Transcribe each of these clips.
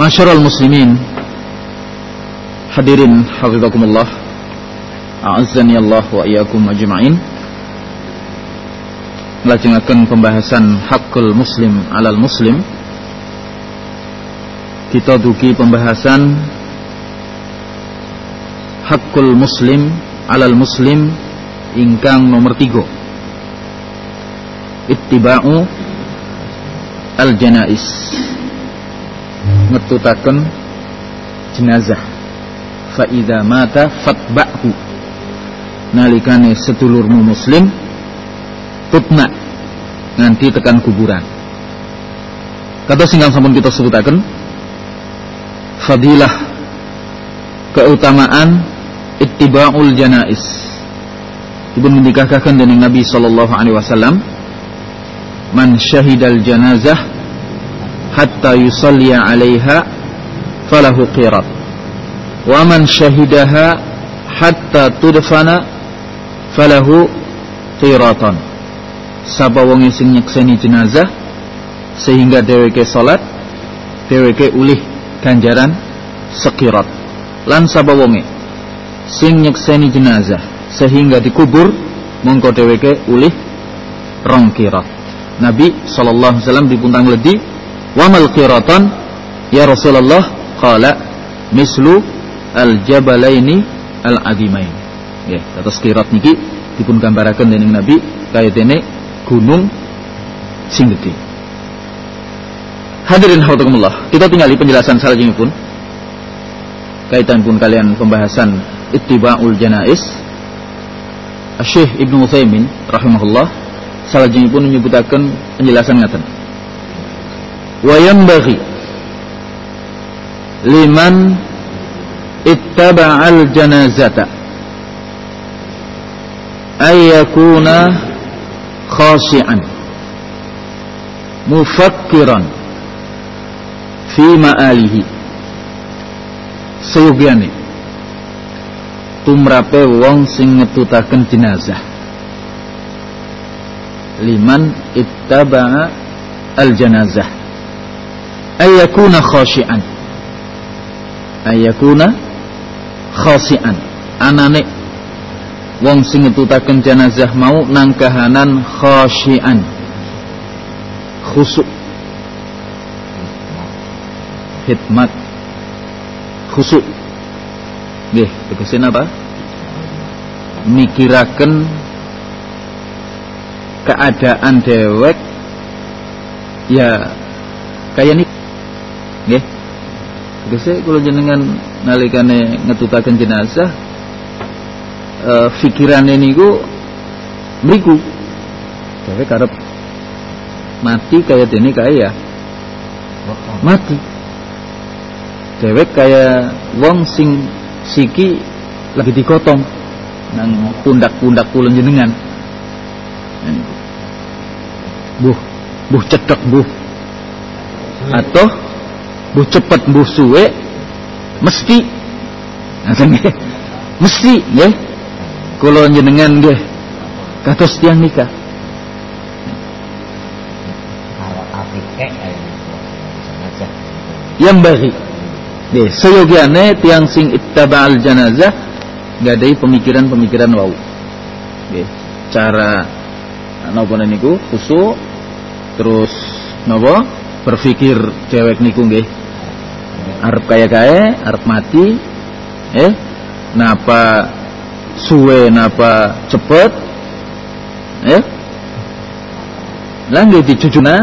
Masyarul muslimin. Hadirin hafizakumullah. A'azzani Allah wa iyakum ajma'in. Melajengakan pembahasan Hakul muslim alal muslim. Kita duki pembahasan Hakul muslim alal muslim Ingkang nomor tiga. Ittiba'u Al-janais ngetutaken jenazah. Fa idza mata fatba'hu. Nalikane sedulurmu muslim tutna nganti tekan kuburan. Kata singgang sampun kita sebutaken fadilah keutamaan ittiba'ul janais. Ibn mendikahkan dengan Nabi sallallahu alaihi wasallam man syahidal janazah hatta yusalliya 'alaiha falahu qirat. Wa man syahidaha hatta tudfana falahu qiratan. Sapa wong sing nyekseni jenazah sehingga dheweke salat dheweke ulih ganjaran sekirat. Lan sapa wonge sing nyekseni jenazah sehingga dikubur mongko dheweke ulih rong kirat. Nabi sallallahu alaihi wasallam dipuntang ledi wa mal qiratan ya Rasulullah qala mislu al jabalaini al azimain ya atas qirat niki dipun gambaraken dening Nabi kaya dene gunung sing gede Hadirin hautakumullah kita tinggali penjelasan selanjutnya pun kaitan pun kalian pembahasan ittiba'ul janais Syekh Ibnu Utsaimin rahimahullah salajengipun pun menyebutaken penjelasan ngaten wa yanbaghi liman ittaba'al janazata ay yakuna khashi'an mufakkiran fi ma'alihi. Seyugyane tumrape wong sing ngetutaken jenazah. Liman ittaba'a al janazah ayakuna khashian ayakuna khasian anane wong sing ngetutaken jenazah mau nang kahanan khashian. Khusuk. Hikmat khusuk. Nggih tegesin apa? Mikiraken keadaan dewek. Ya kaya nih nggih. Gesek kalau jenengan nalikane ngetutaken jenazah e, fikirane niku mriku. Dhewe karep mati kaya dene kaya mati. Dewek kaya wong sing siki lagi dikotong nang pundak-pundak kulon jenengan. Buh buh cetek buh atau buh cepet buh suwe mesti. Mesti nggih kula jenengan nggih. Kados tiang nikah. Kalau yang bagi Nggih, seyogiane tiang sing ittaba'al janazah nggadahi pemikiran-pemikiran wau. Nggih, cara napa niku? Khusuk terus napa? Berpikir cewek niku nggih arep kaya-kaya, arep mati, eh napa suwe napa cepet, eh lah nggih dicujuna.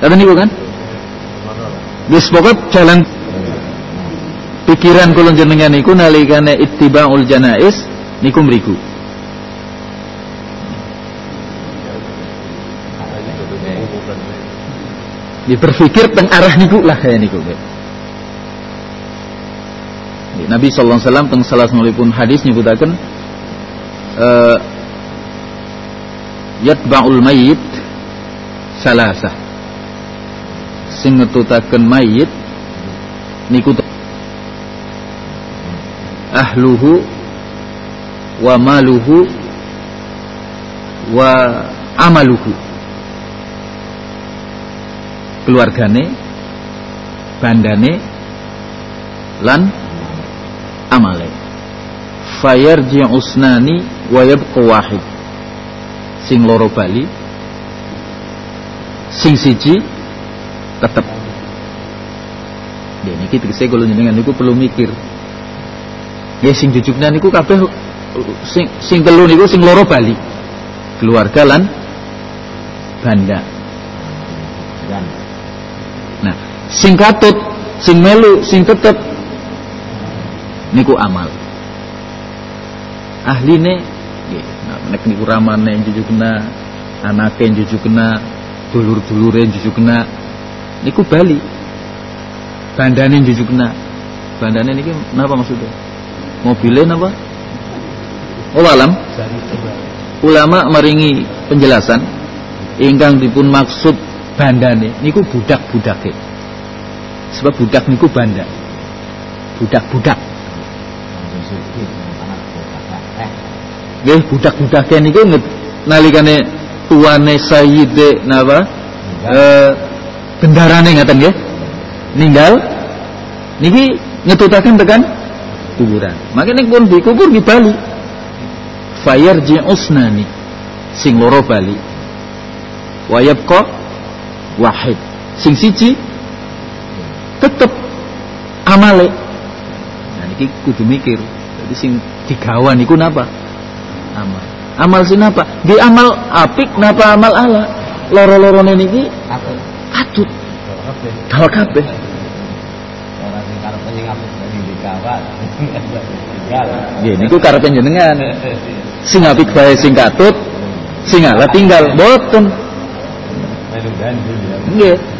Kata niku kan? Wis pokok jalan pikiran kula jenengan niku nalikane ittibaul janais niku mriku. Diperfikir teng arah niku lah kaya niku. Nabi sallallahu alaihi wasallam teng salah pun hadis nyebutaken uh, yatba'ul mayyit salasah sing ngetutaken mayit niku ahluhu wa maluhu wa amaluhu keluargane bandane lan amale. Fayarji usnani wa yabqa wahid. Sing loro bali sing siji tetep. Ya niki tegese kula jenengan niku perlu mikir. Ya sing jujukna niku kabeh sing sing telu niku sing loro bali. Keluarga lan banda sing katut sing melu sing tetep. Niku amal. Ahline nggih nah, nek niku ramane jujukna anake jujukna dulur-dulure jujukna niku bali. Bandane jujukna bandane niki napa maksudnya? Mobilnya napa? Oh alam. Ulama maringi penjelasan. Ingkang dipun maksud bandane niku budak-budake sebab budak niku banda budak-budak Nggih budak-budake niku nalikane tuane sayyide napa eh bendarane ngaten nggih. Ninggal niki ngetutaken tekan kuburan. Maka nek pun dikubur di Bali. Fayarji usnani sing loro bali. Wa yabqa wahid. Sing siji tetep amale. Nah niki kudu mikir. Jadi sing digawa niku napa? Amal. Amal sing napa? Di amal apik napa amal ala? Loro-lorone niki katut. Gawa kabeh. orang sing karepe sing apik digawat Nggih niku karepe jenengan. Sing apik bae sing katut, sing ala tinggal boten. ya Nggih.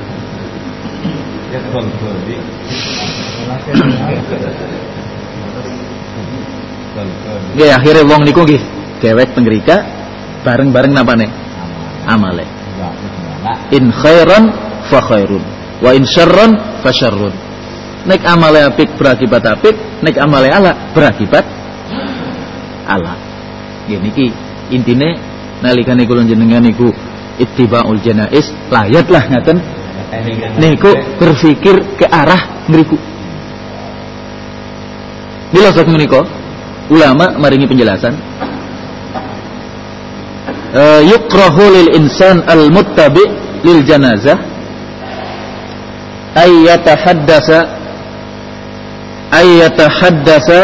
Ya akhire wong niku nggih dewek pengrika bareng-bareng napane? Amale. In khairan fa khairun wa in syarran fa syarrun. Nek amale apik berakibat apik, nek amale ala berakibat ala. Nggih niki intine nalikane kula jenengan niku ittibaul janais layat lah ngaten niku berpikir ke arah ngriku. Bila sak menika ulama maringi penjelasan. Uh, yukrahu lil insan al muttabi lil janazah. Ay yatahaddasa ay yatahaddasa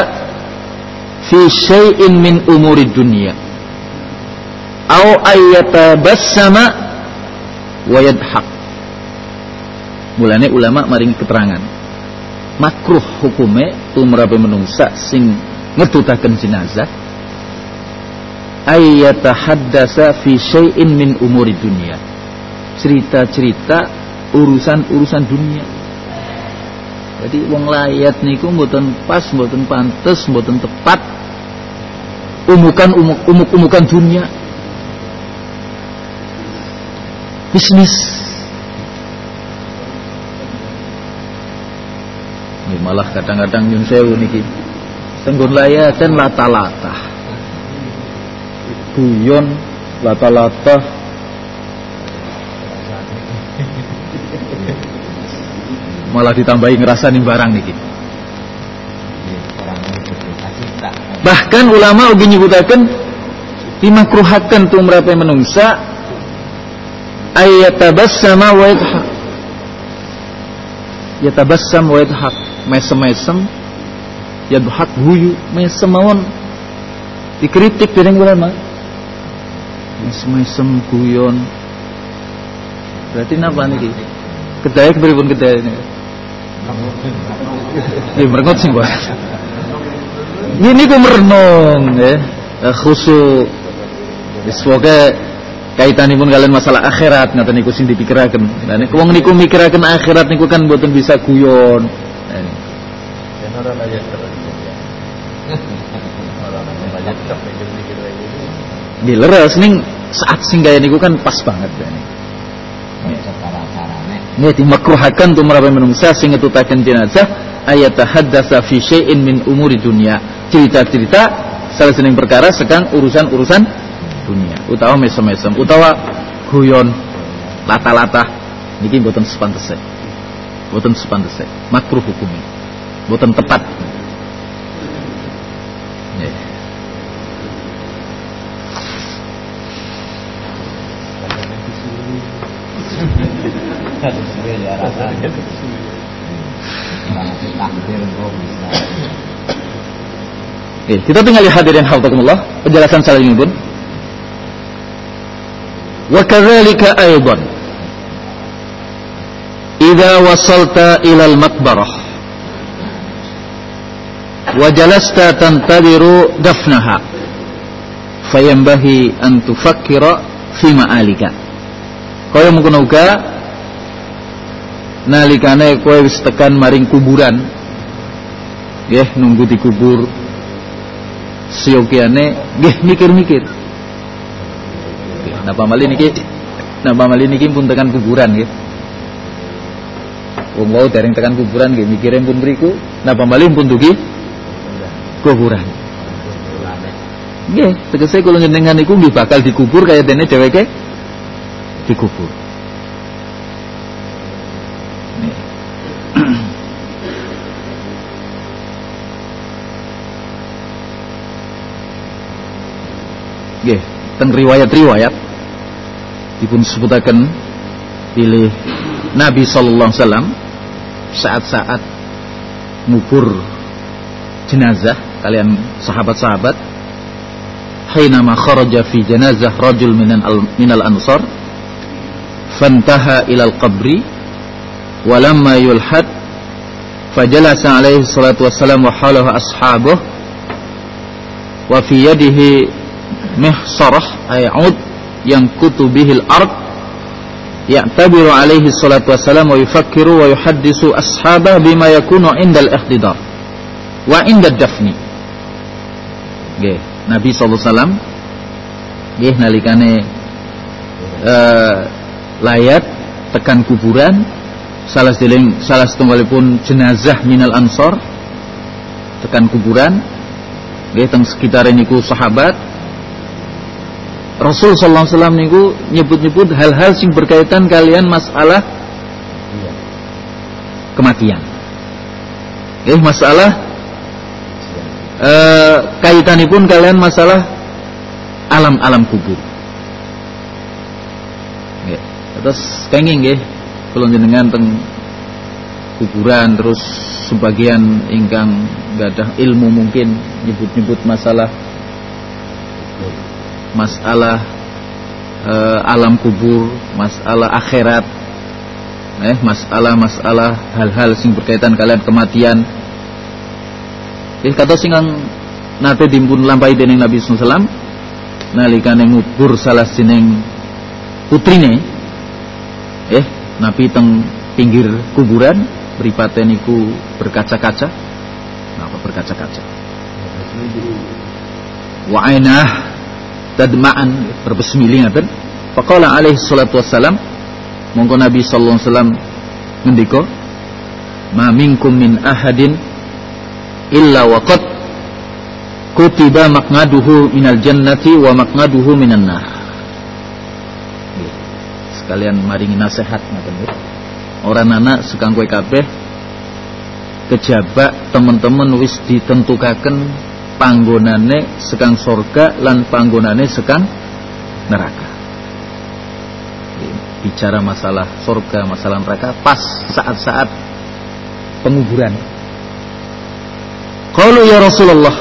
fi syai'in min umuri dunya. Aw ay yatabassama wa yadhak mulane ulama maring keterangan. Makruh hukume tumrape menungsa sing ngetutaken jenazah. Ayyata haddasa fi syai'in min umuri dunia cerita-cerita urusan-urusan dunia. Jadi wong layat niku mboten pas mboten pantes mboten tepat. Umukan umuk umuk umukan dunia. Bisnis Ini malah kadang-kadang nyun sewu niki. Tenggon layatan lata-lata guyon lata-lata malah ditambahi ngerasain barang niki. Bahkan ulama ugi nyebutaken dimakruhaken tumrape menungsa ayatabassama wa yadhak yatabassam wa yadhak mesem-mesem yadhak guyu mesem mawon dikritik dening ulama mesem-mesem guyon berarti napa niki kedaya kepripun kedaya niki Ya merengut sih buat. Ini ku merenung ya. Khusu semoga kaitanipun kalian masalah akhirat ngaten niku sing dipikiraken. Nah niku wong niku mikiraken akhirat niku kan mboten bisa guyon. Nah, Di leres ning saat sing kaya niku kan pas banget ya. Ini dimakruhakan tu merapai menungsa sing ngetutaken jenazah ayat haddasa fi syai'in min umuri dunia. Cerita-cerita salah satu perkara sekang urusan-urusan dunia. Utawa mesem-mesem, utawa guyon lata-lata niki mboten sepantese. Mboten sepantese. Makruh hukumnya. Mboten tepat. Nih. Oke, kita tinggal lihat hadirin hafizakumullah penjelasan selanjutnya pun. Wa kadzalika aidan idza wasalta ila al-maqbarah wa jalasta tantadiru dafnaha fayanbahi an tufakkira fi ma'alika. Kaya mungkin uga nalikane kowe wis tekan maring kuburan nggih nunggu dikubur siokiane nggih mikir-mikir. Napa malih niki? Napa malih niki pun tekan kuburan nggih wong wau dereng tekan kuburan nggih mikire pun mriku. Napa malih pun dugi. Kuburan. Nggih tegese kula njenengan niku nggih bakal dikubur kaya dene dheweke. Dikubur. Nggih, teng riwayat-riwayat dipun sebutaken pilih Nabi sallallahu alaihi wasallam saat-saat ngubur jenazah kalian sahabat-sahabat hainama kharaja fi janazah rajul minal minal ansar fantaha ilal qabri walamma yulhad fajalasa alaihi salatu wassalam wa halahu ashabuh wa fi yadihi mihsarah ay ud yang kutu bihil ard ya'tabiru alaihi salatu wassalam wa yufakkiru wa yuhaddisu ashabah bima yakunu indal ikhtidar wa inda dafni. Nggih Nabi wasallam nggih nalikane uh, layat tekan kuburan salah sedeling salah setunggalipun jenazah minal ansor tekan kuburan nggih teng sekitar niku sahabat Rasul sallallahu alaihi wasallam niku nyebut-nyebut hal-hal sing berkaitan kalian masalah kematian. Eh masalah eh, kaitanipun kalian masalah alam-alam kubur. Nggih. Terus kenging nggih kula jenengan teng kuburan terus sebagian ingkang gadah ilmu mungkin nyebut-nyebut masalah masalah uh, alam kubur, masalah akhirat. eh masalah-masalah hal-hal sing berkaitan kalian kematian. Eh kata sing nate dimpun lampai dening Nabi sallallahu nalikane ngubur salah sining putrine eh Nabi teng pinggir kuburan beripate niku berkaca-kaca. Napa berkaca-kaca. Wa ainah tadma'an berbesmiling ngaten faqala alaihi salatu wassalam mongko Nabi sallallahu alaihi wasallam ngendika ma minkum min ahadin illa waqad kutiba maqnaduhu minal jannati wa maqnaduhu minan nar. Sekalian maringi nasihat ngoten orang anak sekang kue kabeh kejabak teman-teman wis ditentukaken panggonane sekang sorga lan panggonane sekang neraka bicara masalah surga, masalah neraka pas saat-saat penguburan. Kalau ya Rasulullah,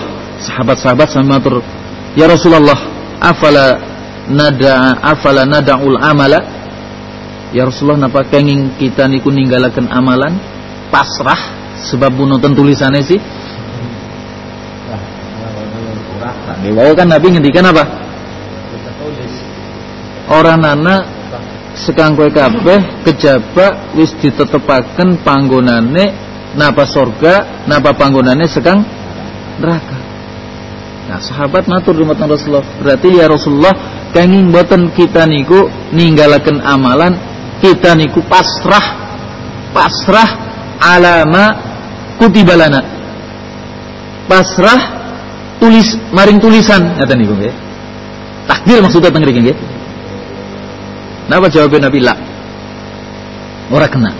sahabat-sahabat sama matur, ya Rasulullah, afala nada afala nadaul amala? Ya Rasulullah napa kenging kita niku ninggalaken amalan pasrah sebab nonton tulisannya sih? Dewa kan Nabi ngendikan apa? Orang anak sekang kowe kabeh kejaba wis ditetepaken panggonane napa sorga napa panggonane sekang neraka. Nah sahabat matur dumateng Rasulullah. Berarti ya Rasulullah kenging boten kita niku ninggalaken amalan kita niku pasrah pasrah alama kutibalana. Pasrah tulis maring tulisan ngaten niku nggih takdir maksudnya teng nggih Napa jawabnya Nabi la? Ora kena.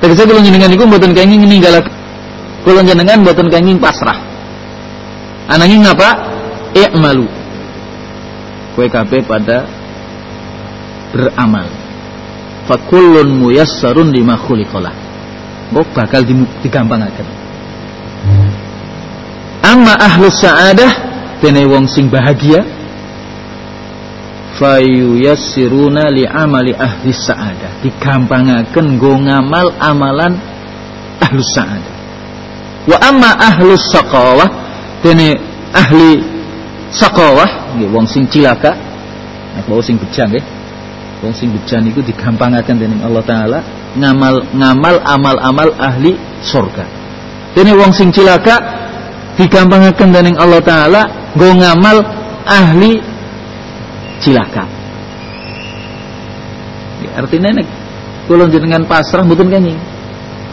Tegese kula jenengan niku mboten kenging ninggalaken kula jenengan mboten kenging pasrah. Ananging napa? I'malu. Kowe kabeh pada beramal. Fakullun muyassarun lima khuliqalah. Mbok bakal digampangaken. Amma ahlus sa'adah dene wong sing bahagia. Fayuyassiruna li amali ahli sa'adah. Digampangaken nggo ngamal amalan ahlus sa'adah. Wa amma ahlus saqawah dene ahli saqawah nggih wong sing cilaka. Nek wong sing bejang nggih. Wong sing bejang iku digampangaken dening Allah taala ngamal ngamal amal-amal ahli surga dene wong sing cilaka digampangaken dening Allah taala nggo ngamal ahli cilaka. Ya, artinya nek kula jenengan pasrah mboten kenging.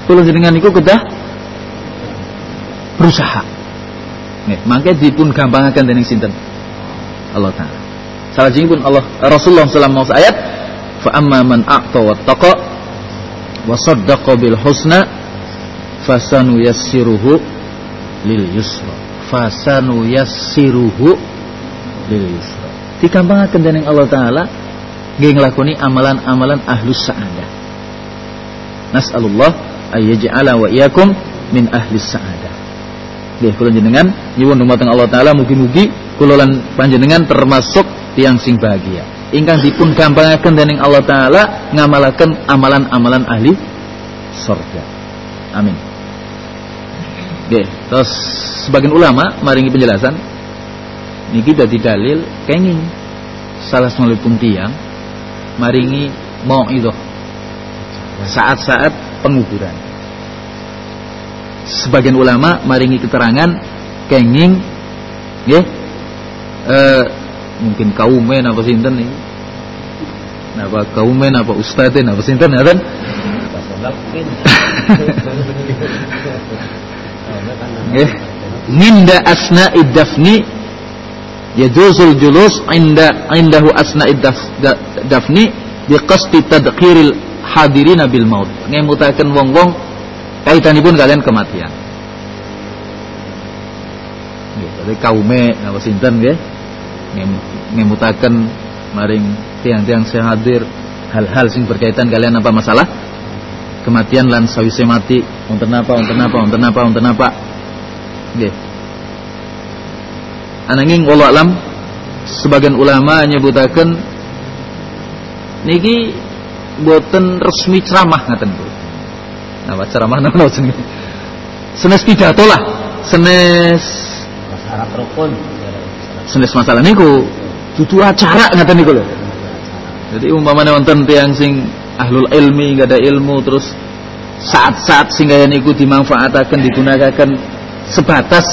Kula jenengan iku kedah berusaha. Nih, mangke dipun gampangaken dening sinten? Allah taala. Salah pun Allah Rasulullah sallallahu alaihi ayat fa amma man a'ta wattaqa wa saddaqa bil husna fasanu yassiruhu lil yusra fasanu yassiruhu lil yusra dikampangaken dening Allah taala nggih nglakoni amalan-amalan ahlus sa'adah. Nas'alullah ayyaj'ala wa iyyakum min ahlis sa'adah. Nggih kula jenengan nyuwun dumateng Allah taala mugi-mugi kula panjenengan termasuk tiang sing bahagia. Ingkang dipun gampangaken dening Allah taala ngamalaken amalan-amalan ahli surga. Amin. Oke, terus sebagian ulama maringi penjelasan niki dadi dalil kenging. Salah pun tiang maringi mau itu saat-saat penguburan. Sebagian ulama maringi keterangan kenging ya eh, mungkin kaumen apa sinten nih apa kaumen apa ustadin apa sinten ya kan Minda asna idafni yajuzul julus inda indahu asna'id dafni biqasdi tadkhiril hadirina bil maut. Ngemutaken wong-wong kaitanipun kalian kematian. Nggih tadi kaume napa sinten nggih? Ngemutaken maring tiang-tiang sing hadir hal-hal sing berkaitan kalian apa masalah kematian lan sawise mati wonten apa wonten apa wonten apa wonten apa nggih ananging wala alam sebagian ulama nyebutaken niki boten resmi ceramah ngaten Bu. Nah, ceramah napa jenenge? Senes pidato lah. Senes Syarat rukun. senes masalah niku dudu acara ngaten niku lho. Jadi umpamanya wonten tiyang sing ahlul ilmi gak ada ilmu terus saat-saat sing kaya niku dimanfaataken digunakan sebatas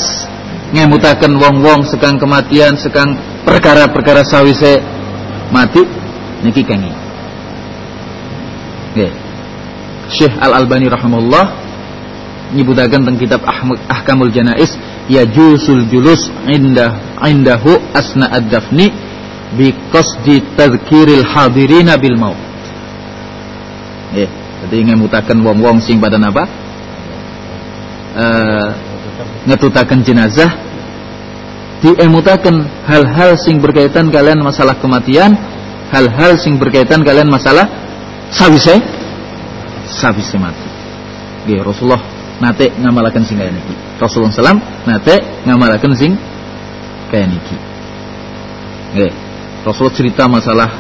ngemutaken wong-wong sekang kematian sekang perkara-perkara sawise mati niki kengi. Nggih. Syekh Al Albani rahimahullah nyebutaken teng kitab Ahkamul Janais ya jusul julus indah indahu asna ad-dafni bi qasdi tadhkiril hadirina bil maut. Nggih, jadi ngemutaken wong-wong sing pada napa? Eh ngetutaken jenazah diemutaken hal-hal sing berkaitan kalian masalah kematian, hal-hal sing berkaitan kalian masalah sawise sawise mati. Nggih, Rasulullah nate ngamalaken sing kaya niki. Rasulullah sallam nate ngamalaken sing kaya niki. Nggih. Rasulullah cerita masalah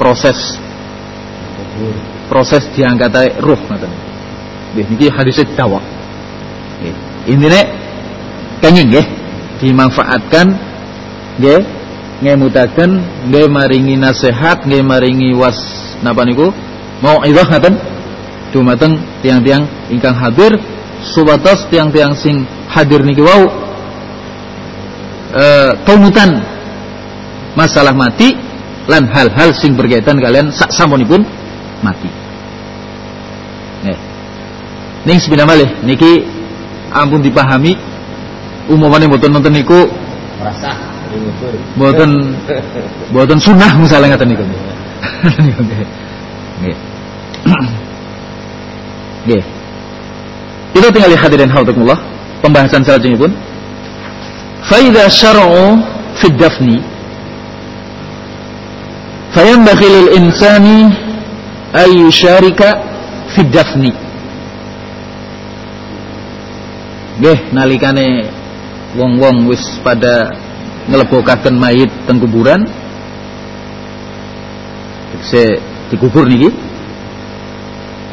proses proses diangkat ruh ngoten. Nggih niki hadis dawa. Nggih. Intine kenging nggih dimanfaatkan nggih ngemutaken nggih maringi nasihat nggih maringi was napa niku mauidhah ngaten dumateng tiang-tiang ingkang hadir subatos tiang-tiang sing hadir niki wau e, masalah mati lan hal-hal sing berkaitan kalian sak samunipun mati. Ning sepindah malih niki ampun dipahami umumane mboten nonton niku Merasa mboten mboten sunah misalnya ngaten niku. Nggih. Nggih. Itu tinggal lihat hadirin haulakumullah pembahasan selanjutnya pun. Fa idza syar'u fi dafni fayanbaghi lil insani ay yusharika fi dafni. Nggih nalikane wong-wong wis pada ngelebokaken mayit teng kuburan se dikubur niki.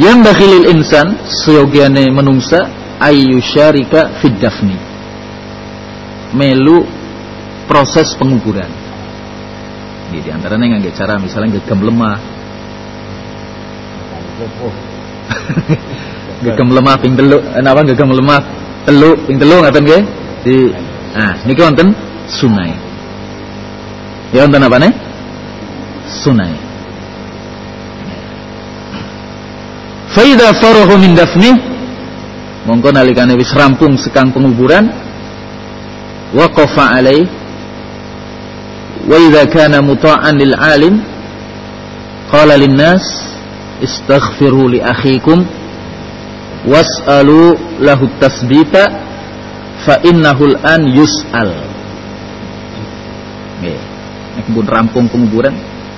Yang bakhilil insan seyogiane menungsa ayu syarika fid dafni. Melu proses penguburan. Di antaranya ngangge cara misalnya gegem lemah. Gegem lemah ping telu eh, napa gegem lemah telu ping telu ngaten nggih? Di nah niki wonten sunai ya wonten apa nih sunai Faida farahu min dafni mongko nalikane wis rampung sekang penguburan waqafa alai wa idza kana muta'an lil alim qala lin nas istaghfiru li akhikum was'alu lahu tasbita fa innahu an yus'al. Nggih nek pun rampung penguburan.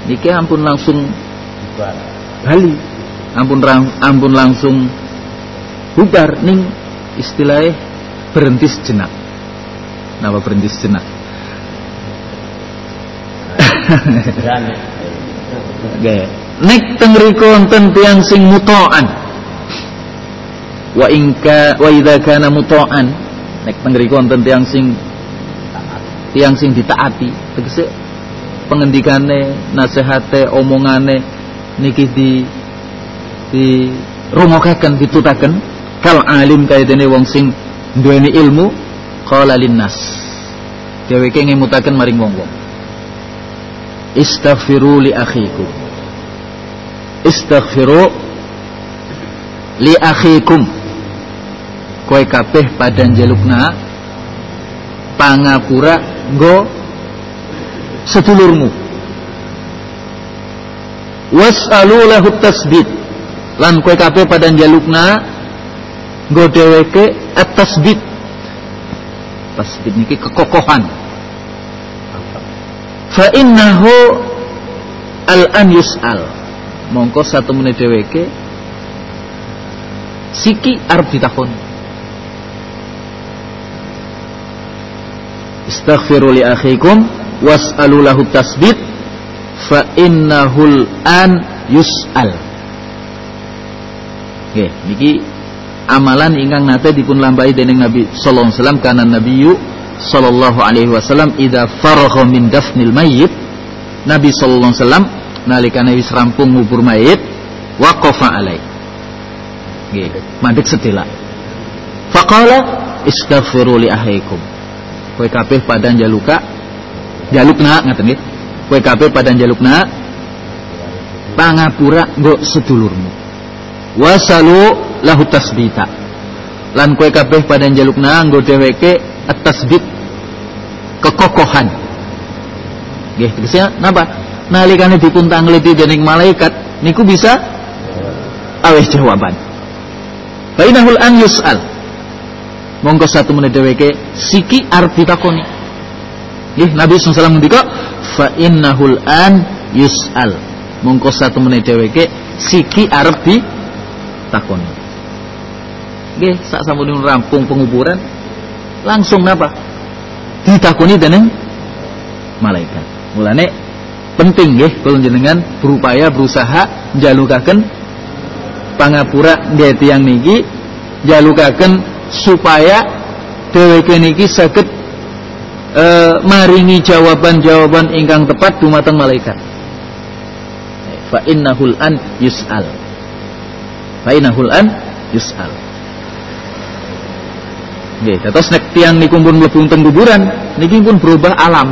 Niki ampun langsung bali. Ampun ampun langsung bubar ning istilahnya berhenti sejenak. Napa berhenti sejenak. Nek teng mriku wonten tiyang sing mutoan. Wa ingka wa idza kana mutoan. Nek teng mriku wonten tiyang sing tiyang sing ditaati, tegese pengendikane, nasihate, omongane niki di di rungokaken ditutaken kal alim kaidene wong sing duweni ilmu qala linnas. Dheweke ngemutaken maring wong-wong. Istaghfiru li akhikum Istaghfiru li akhikum Kowe kabeh pada njalukna pangapura nggo sedulurmu. Was'alu lahu tasbit lan kowe kabeh pada njalukna nggo dheweke at-tasbit. Tasbit niki kekokohan. Fa innahu al-an yus'al. Mongko satu menit dheweke siki arep ditakon istaghfiru li akhikum was'alu lahu tasbit fa innahul an yus'al. Nggih, niki amalan ingkang nate dipun lambai dening Nabi sallallahu alaihi wasallam kana nabiyyu sallallahu alaihi wasallam idza faragha min dafnil mayyit Nabi sallallahu alaihi wasallam nalikane wis rampung ngubur mayit waqafa alai nggih mandek sedela. Faqala istaghfiru li ahlikum kowe kabeh pada jaluka jalukna ngaten nggih. Kowe kabeh pada jalukna pangapura nggo sedulurmu. Wasalu lahu tasbita. Lan kowe kabeh pada jalukna nggo dheweke at-tasbit kekokohan. Nggih tegesnya napa? Nalikane dipuntangleti dening malaikat niku bisa aweh jawaban. Bainahul an yus'al monggo satu menit dheweke siki arep ditakoni. Nggih Nabi sallallahu wasallam fa innahul an yus'al. Monggo satu menit dheweke siki arep ditakoni. Nggih sak sampun rampung penguburan langsung napa? Ditakoni dening malaikat. Mulane penting nggih kula jenengan berupaya berusaha jalukaken pangapura nggih tiyang niki jalukaken supaya dheweke niki saged e, maringi jawaban-jawaban ingkang tepat dumateng malaikat fa innahul an yus'al fa innahul an yus'al Nggih, terus nek tiang niku pun mlebu teng kuburan, niki pun berubah alam.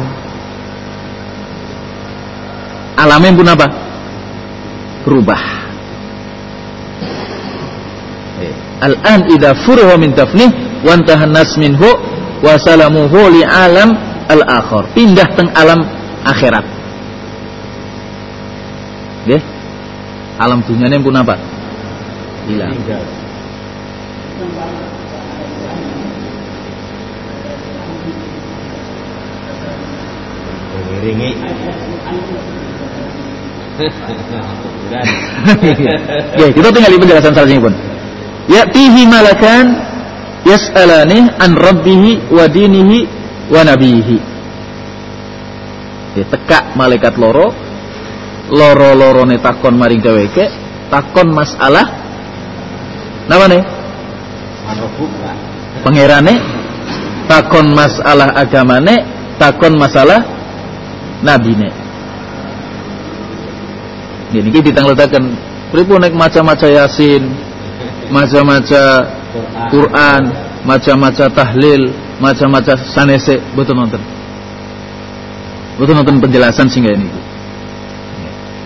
Alamnya pun apa? Berubah. Al-an idza furwa min dafnih wa nas minhu wa salamuhu li alam al-akhir. Pindah teng alam akhirat. Nggih. Alam dunyane pun apa? Hilang. Ringi. Ya, kita tinggal di penjelasan selanjutnya pun. Ya'tihi malakan yas'alani an rabbihi wa dinihi wa nabihi. Ya, teka malaikat loro. Loro ne takon maring dheweke takon masalah. Napa ne? Pangerane takon masalah agamane takon masalah nabine. Ini kita ditangletaken pripun nek maca-maca Yasin maca-maca Quran maca-maca tahlil maca-maca sanese betul nonton? Betul nonton penjelasan sehingga ini?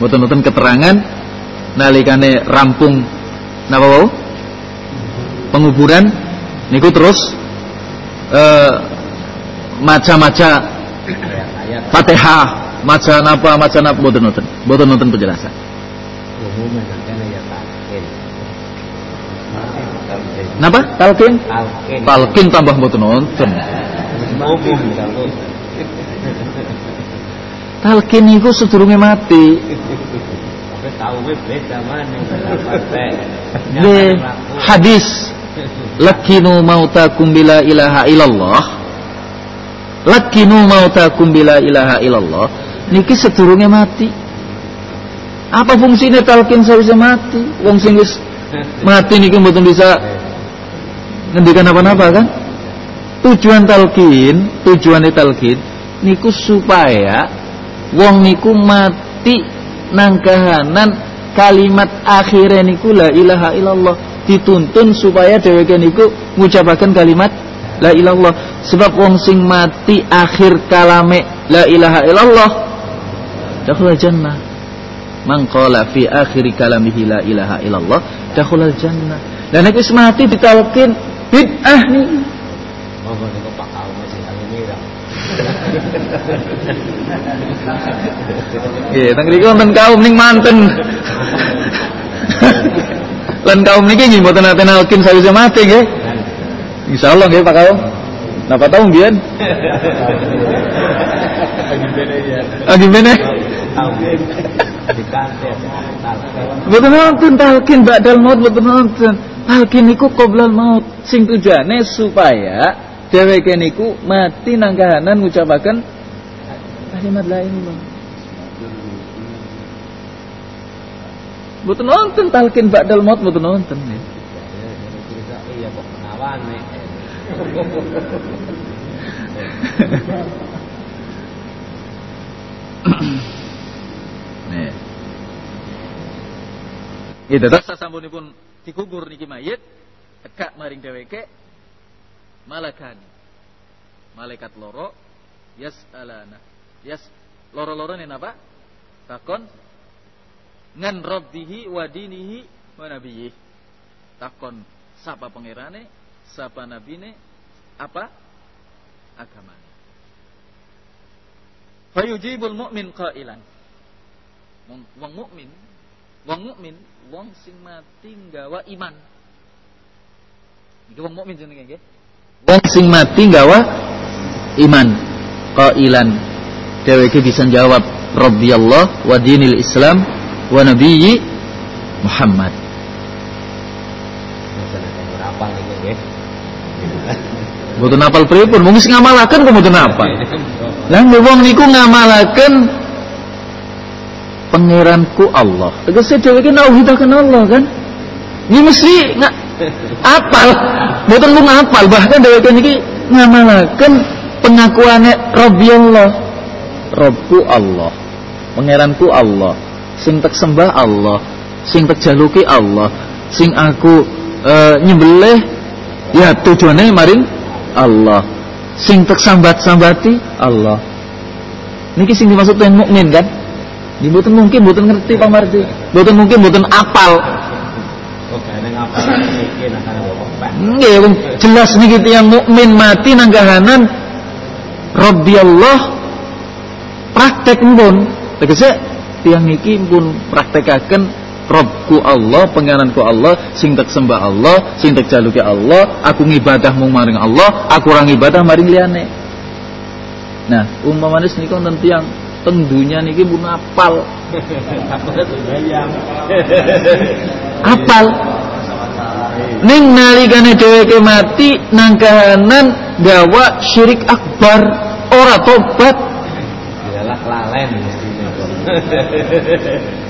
Betul nonton keterangan nalikane rampung napa wau? Penguburan. Niku terus eh, maca-maca Fatihah, maca napa, maca napa boten nonton. Boten nonton penjelasan. Napa? Talkin? Talkin. Tambah boten nonton. Talkin niku sedurunge mati. Nggih, hadis lakinu mautakum bila ilaha illallah lakinu mautakum bila ilaha illallah niki sedurunge mati apa fungsinya talkin bisa mati wong sing wis mati niki mboten bisa ngendikan apa-apa kan? Tujuan talkin tujuannya talkin niku supaya wong niku mati nang kahanan kalimat akhirnya niku la ilaha illallah dituntun supaya dheweke niku ngucapaken kalimat la ilallah sebab wong sing mati akhir kalame la ilaha illallah dakhul jannah. Man qala fi akhir kalamihi la ilaha illallah dakhul jannah. Dan nek mati ditalkin bid'ah nih Oh, niku Pak Kau masih kami mirang. Nggih, teng mriku wonten kaum ning manten. Lan kaum niki nggih mboten nate nalkin sawise mati nggih. Insyaallah nggih Pak Kaum. Napa tahu mbiyen? Ah gimana? Betul nonton talkin ba'dal maut betul nonton. Talkin niku qoblal maut sing tujuane supaya dheweke niku mati nang kahanan ngucapaken kalimat la ilaha Mboten nonton talkin ba'dal maut mboten nonton ya. Iya kok kenawan nih. Nih. Itu terus sasampunipun dikubur niki mayit, tekak maring dheweke malakan. Malaikat loro yas'alana. Yas loro-loro nih apa? Takon ngan rabbihi wa dinihi wa nabiyih. Takon sapa pangerane, sapa nabine, apa? Agamane. Fayujibul mu'min qailan. Wong mukmin, wong mukmin, wong sing mati nggawa iman. Iki wong mukmin jenenge nggih. Wong sing mati nggawa iman. Qailan. Dheweke bisa jawab Rabbi Allah wa dinil Islam wa nabiyyi Muhammad. Mboten apal pripun, mung sing ngamalaken kok mboten apal. Lah wong niku ngamalaken pangeranku Allah. Tegese dheweke nauhidaken Allah kan. Ini mesti nggak apal, mboten mung apal bahkan dheweke niki ngamalaken pengakuane Rabbi Allah. Robku Allah. Pangeranku Allah. Sing tak sembah Allah. Sing tak jaluki Allah. Sing aku uh, nyembelih ya tujuannya maring Allah. Sing tak sambat-sambati Allah. Niki sing dimaksud yang mukmin kan? Ini mboten mungkin mboten ngerti Pak Mardi. Mboten mungkin mboten apal. Nggih, wong jelas niki tiyang mukmin mati nang kahanan Rabbi Allah praktek pun. Tegese tiyang niki pun praktekaken Robku Allah, pengiranku Allah, sing tak sembah Allah, sing tak jaluki Allah, aku ngibadah mung maring Allah, aku orang ibadah maring liyane. Nah, umpamane niku wonten tiyang teng dunya niki pun apal, apal. Ning nalikane dheweke mati nang kahanan gawa syirik akbar, ora tobat. Iyalah mestinya.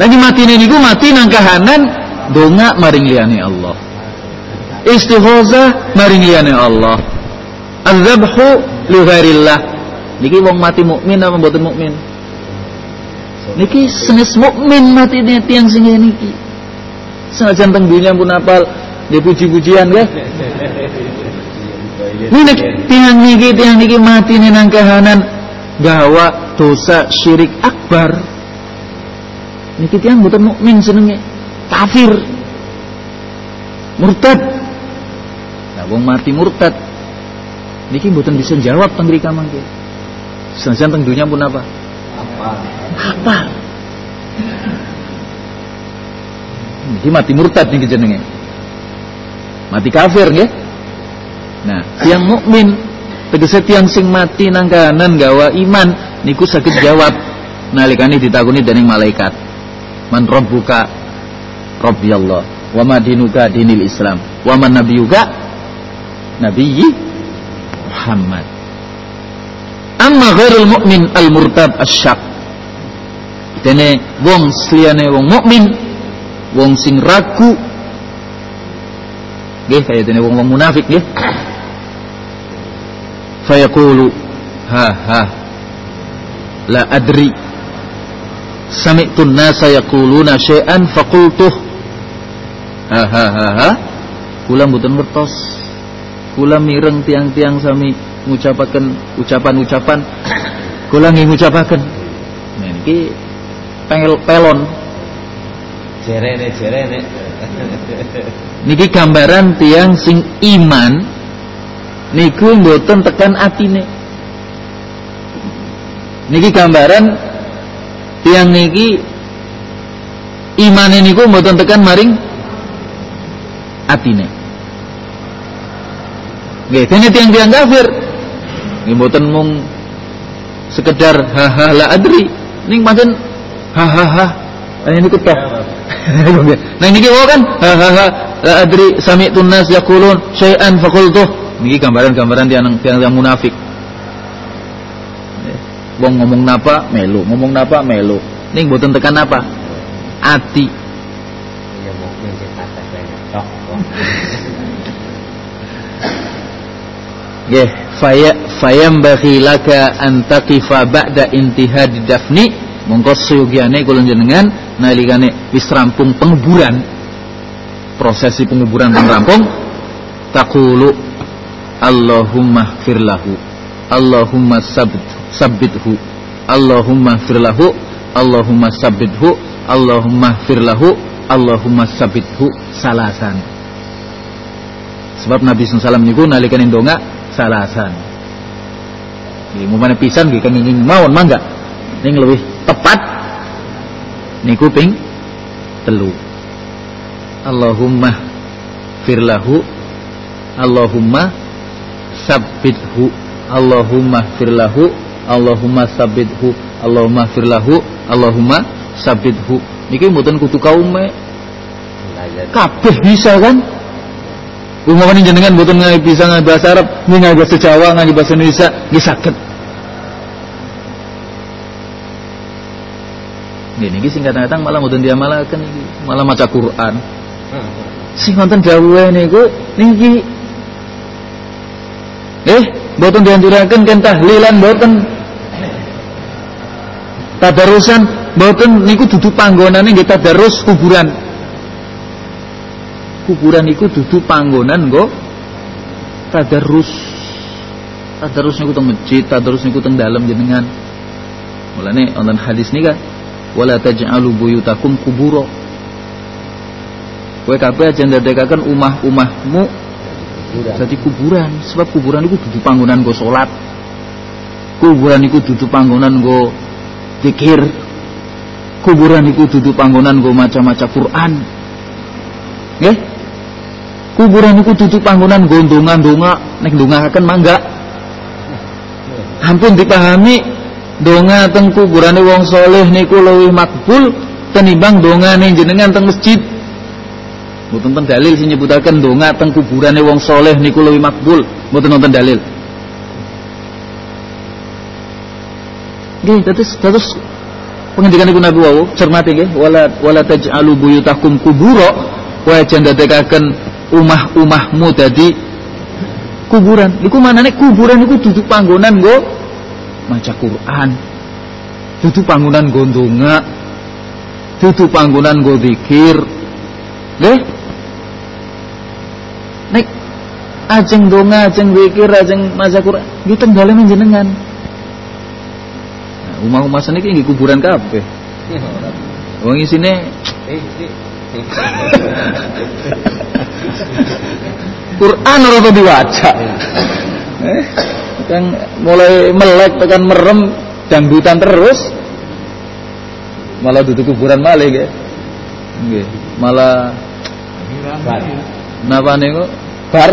Lagi mati niku mati nang kahanan donga maring liyane Allah. Istighosa maring liyane Allah. Adzabhu li ghairillah. Niki wong mati mukmin apa mboten mukmin? Niki senes mukmin mati tiang sing niki. Senajan teng dunya pun apal dia puji-pujian ya. Ini tiang niki tiang niki mati nang kahanan gawa dosa syirik akbar. Niki tiang mboten mukmin senenge kafir. Murtad. Nah, wong mati murtad. Niki mboten bisa jawab teng mrika mangke. Senajan teng dunya pun apa? Apa? Apa? Niki mati murtad niki jenenge. Mati kafir nggih. Nah, tiang mukmin tegese tiang sing mati nang kahanan gawa iman niku saged jawab nalikane ditakoni dening malaikat. Man rabbuka? Rabbi Allah. Wa ma dinuka dinil Islam. Wa man nabiyuka? Nabiyyi Muhammad. Amma ghairul mu'min al-murtab asyak. Dene wong sliyane wong mukmin, wong sing ragu. Nggih kaya dene wong-wong munafik nggih. Fayaqulu ha ha la adri sami'tu an-nasa yaquluna syai'an faqultuh ha ha ha ha kula mboten ngertos kula mireng tiang-tiang sami ngucapaken ucapan-ucapan. Kula nggih ngucapaken nah niki pengel pelon. Jerene jerene. niki gambaran tiang sing iman niku mboten tekan atine. Niki gambaran tiang niki imane niku mboten tekan maring atine. Nggih dene tiang-tiang kafir nggih mboten mung sekedar haha la adri ning pancen hahaha ini niku nah niki wae kan hahaha la adri sami'tun nas yaqulun syai'an faqultuh niki gambaran-gambaran tiang tiang munafik Wong ngomong napa melu, ngomong napa melu. Ning mboten tekan apa? Ati. Tok. Nggih, faya fayam bagi laka an ba'da intihadi dafni. Mongko suyugiane kula jenengan nalikane wis rampung penguburan. Prosesi penguburan pun rampung. Taqulu Allahumma firlahu Allahumma sabbit sabbithu Allahumma firlahu Allahumma sabbithu Allahumma firlahu Allahumma sabbithu salasan. Sebab Nabi SAW niku nalikan ndonga salasan. Nggih, mana pisan nggih kan ingin mawon mangga. Ning lebih tepat. Niku ping telu. Allahumma firlahu Allahumma sabbithu Allahumma firlahu Allahumma sabbithu Allahumma firlahu Allahumma sabbithu. Niki mboten kudu kaume. Kabeh bisa kan Umpamane jenengan mboten bisa ngaji bahasa Arab, ngaji bahasa Jawa, ngaji bahasa Indonesia, nggih saged. Nggih niki sing kadang-kadang malah iki, malah maca Quran. Sing wonten dawuhe niku niki Eh, mboten dianjuraken kan tahlilan mboten. Tadarusan mboten niku dudu panggonane nggih tadarus kuburan kuburan iku dudu panggonan nggo tadarus. Tadarus niku teng masjid tadarus niku teng dalem jenengan. Mulane wonten hadis nika wala taj'alu buyutakum kuburo kowe kabeh aja ndadekaken umah-umahmu jadi kuburan sebab kuburan itu dudu panggonan nggo salat. Kuburan itu dudu panggonan nggo zikir. Kuburan itu dudu panggonan nggo maca-maca Quran. Nggih kuburan itu tutup panggonan gondongan donga nek akan mangga ampun dipahami donga teng kuburane wong soleh niku luwih makbul tenimbang dongane jenengan teng masjid. Mboten teng dalil sing nyebutaken donga teng kuburane wong soleh niku luwih makbul. Mboten nonton dalil. Nggih, terus terus pengendikan ibu Nabi wau cermati nggih wala wala taj'alu buyutakum kubura wa jandadekaken umah-umahmu tadi kuburan. Iku manane kuburan iku duduk panggonan go maca Quran. Duduk panggonan go ndonga. Duduk panggonan go zikir. Nggih? Nek ajeng donga, ajeng zikir, ajeng maca Quran, di tenggalen jenengan. Nah, umah-umah seniki nggih kuburan kabeh. Wong isine Quran ora diwaca. Eh, kan mulai melek tekan merem dangdutan terus. Malah duduk kuburan malih nggih. Nggih, malah bar. Napa niku? Bar.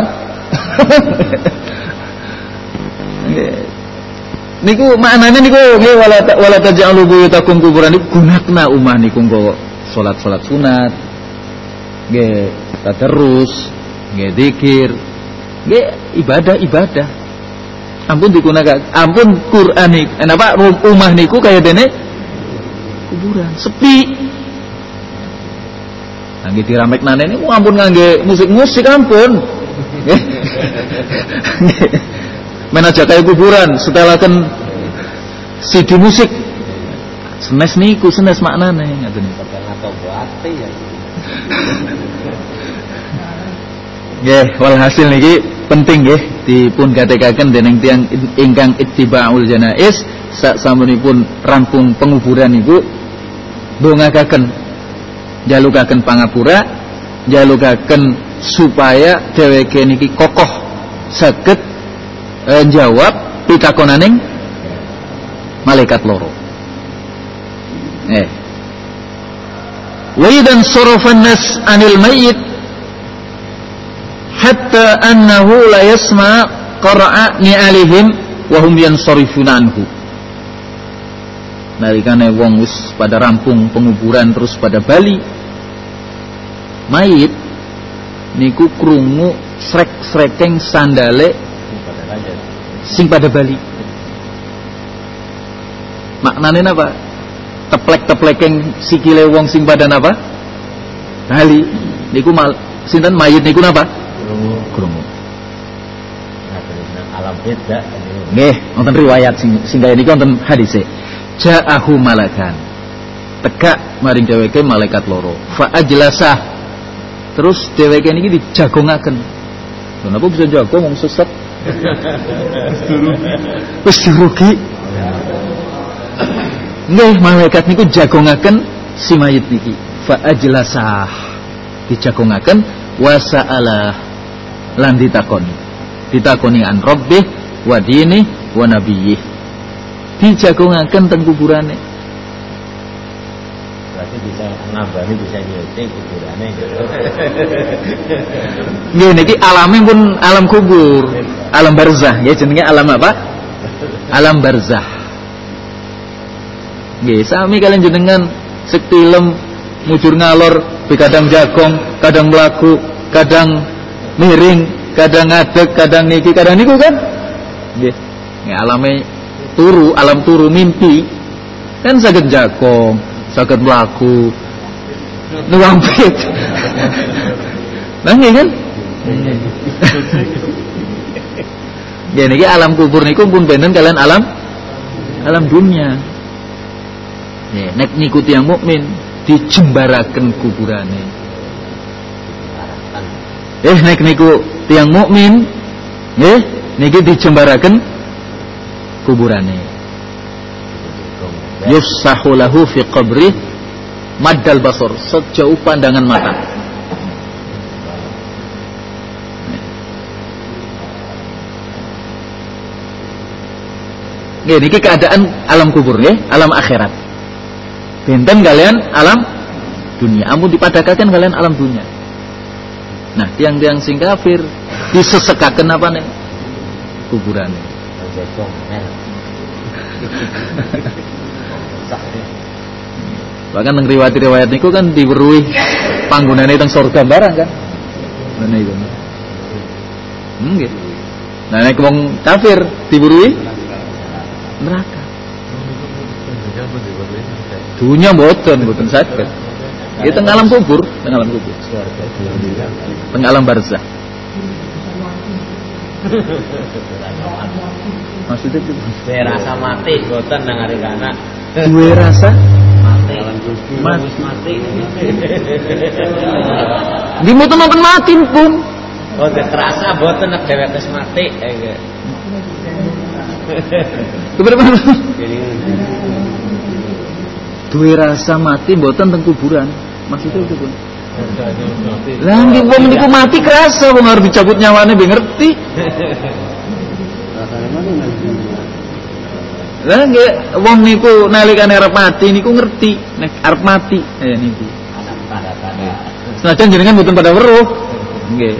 Niku maknane niku nggih wala wala taj'alu buyutakum kuburan niku gunakna umah niku nggo salat-salat sunat. Nggih, tadarrus, nggih zikir nggih ibadah-ibadah. Ampun digunakan ampun Quran niku napa rumah niku kaya dene? Kuburan sepi. Nggih diramek nane niku ampun ngangge musik-musik ampun. Men aja kaya kuburan setelaken CD musik. Senes niku senes maknane. Ngaten. Niku ya Nggih, walhasil niki penting nggih dipun gatekaken dening tiyang ingkang ittibaul janais sak samunipun rampung penguburan niku dongakaken jalukaken pangapura jalukaken supaya dheweke niki kokoh saged eh, jawab pitakonaning malaikat loro. Eh. Wa idan sarafan nas anil mayyit hatta annahu la yasma qara'a ni'alihim wa hum yansarifuna anhu. Nalikane wong wis pada rampung penguburan terus pada bali mayit niku krungu srek-srekeng sandale sing pada bali. Maknane apa teplek-teplekeng sikile wong sing pada napa? Bali. Niku mal sinten? Mayit niku napa? Krungu. Krungu. Nah, nang alam beda ini. Nggih, wonten riwayat sing singgah niki wonten hadise. Ja'ahu malakan. Tegak maring dheweke malaikat loro. Fa ajlasah. Terus dheweke niki dijagongaken. Lho napa bisa jagong wong sesat? Wis dirugi. Nggih, malaikat niku jagongaken si mayit niki. Fa ajlasah. Dijagongaken wa sa'alah lan ditakoni. Ditakoni an rabbih wa dini wa nabiyyih. Dijagongaken teng kuburane. Berarti bisa nambani bisa nyuting kuburannya gitu. Nggih niki alame pun alam kubur, alam barzah ya jenenge alam apa? Alam barzah. Nggih, sami kalian jenengan sektilem mujur ngalor, kadang jagong, kadang melaku, kadang miring, kadang ngadeg, kadang niki, kadang niku kan? Nggih. Nggih alame turu, alam turu mimpi. Kan saged jagong, saged melaku. Nuang pit. Nggih kan? Ya niki alam kubur niku pun benten kalian alam alam dunia. Ya, nek niku tiyang mukmin dijembaraken kuburane. Eh nek niku tiyang mukmin nggih niki dijembaraken kuburane. Yufsahu lahu fi qabri maddal basar sejauh pandangan mata. Nggih niki keadaan alam kubur nggih, alam akhirat. Benten kalian alam dunia. Ampun dipadakaken kalian alam dunia. Nah, tiang-tiang sing kafir disesekaken apa nih? Kuburane. Bahkan teng riwayat-riwayat niku kan diweruhi panggonane teng surga barang kan. Mana itu? Hmm, nggih. Nah, nek wong kafir diweruhi neraka. Dunia mboten, mboten saged. Itu teng alam kubur, teng alam kubur. Keluarga dia. Teng alam barzah. Maksudnya itu Saya rasa mati, boten nang hari kana. duwe rasa Mati. Mati. Mati. Mati. di mboten nonton mati pun. Oh, terasa boten nek dhewek wis mati. Eh? Jadi Duwe rasa mati mboten teng kuburan. Maksudnya itu pun. mati. Lah nggih wong niku mati kerasa wong harus dicabut nyawane ben ngerti. Lah nggih wong niku nalikane arep mati niku ngerti nek arep mati. Eh niku. Senajan jenengan mboten pada weruh. Nggih.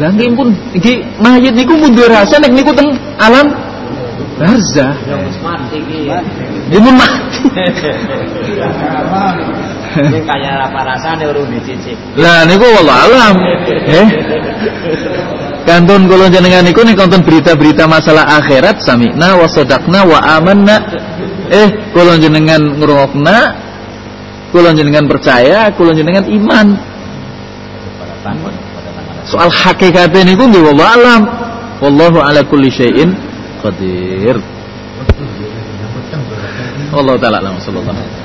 Lah nggih pun iki mayit niku mun duwe rasa nek niku teng alam barzah. Yang wis mati iki. Mun mati. Ini kaya apa rasane urung dicicip. Lah niku wallah alam. Eh. Kantun kula jenengan niku nek konten berita-berita masalah akhirat sami'na wa sadaqna wa amanna. Eh, kula jenengan ngrungokna, kula jenengan percaya, kula jenengan iman. Takut. Soal hakikatnya niku nggih wallah alam. Wallahu ala kulli syai'in qadir. Allah taala sallallahu alaihi wasallam.